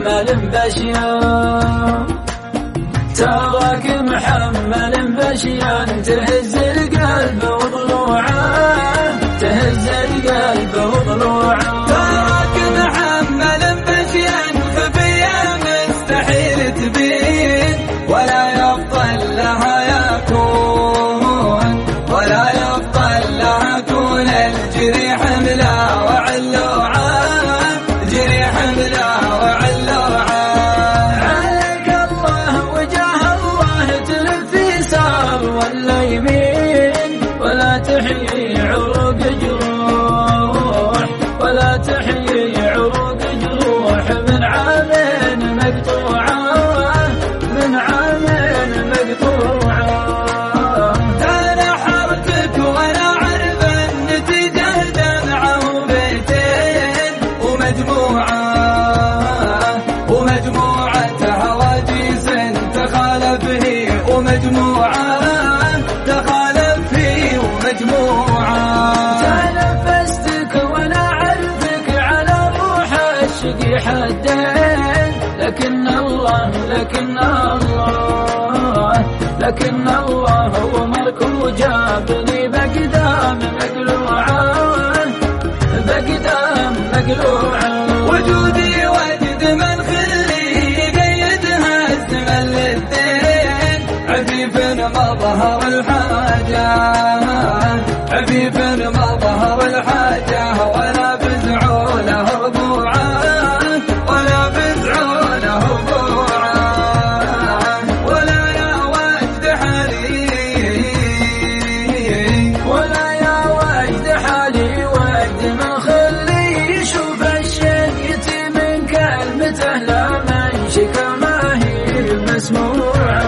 محمل بشيان تراك محمل بشيان تهز القلب وضلوعه تهز القلب وضلوعه لكن الله لكن الله هو ملك وجابني بقدام مقلوعه بقدام مقلوعه وجودي وجد من خلي قيدها الزمن الدين عفيف مظهر الحاجة عفيف ما مسموع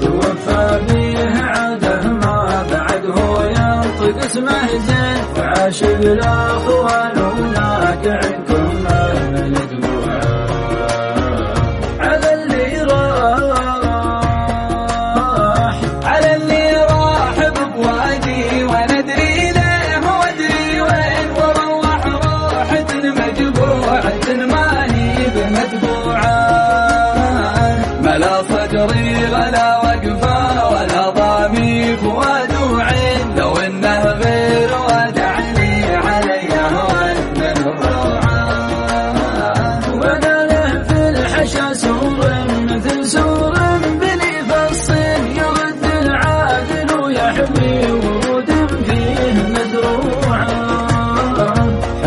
توفى فيه عاده ما ينطق طيب اسمه زين وعاش بالاخوان هناك عندكم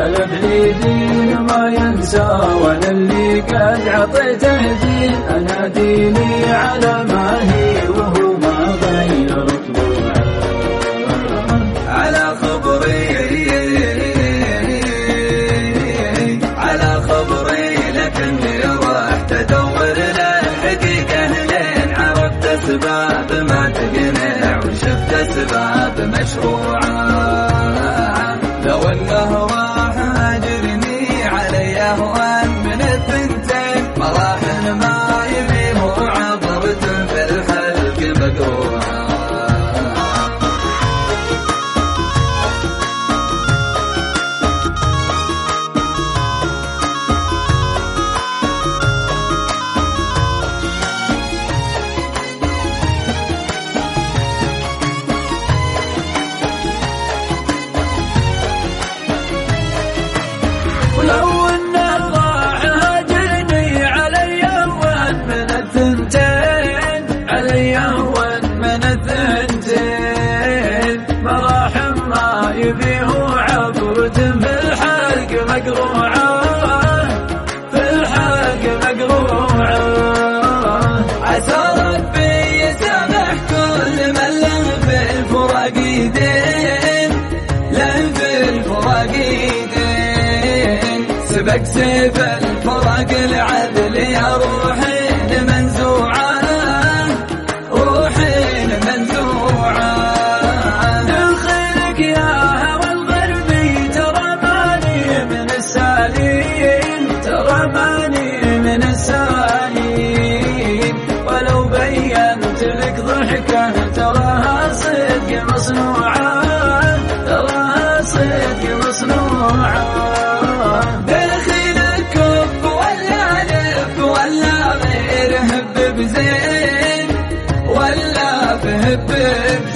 هلا دين ما ينسى وأنا اللي قد عطيته دين. أنا ديني على ما هي وهو الفراقين سبق سيف الفرق العدل يا روحي Yeah. روحي يا هوى ترى ماني ترى ماني ولو بينت لك ضحكة يحبك زين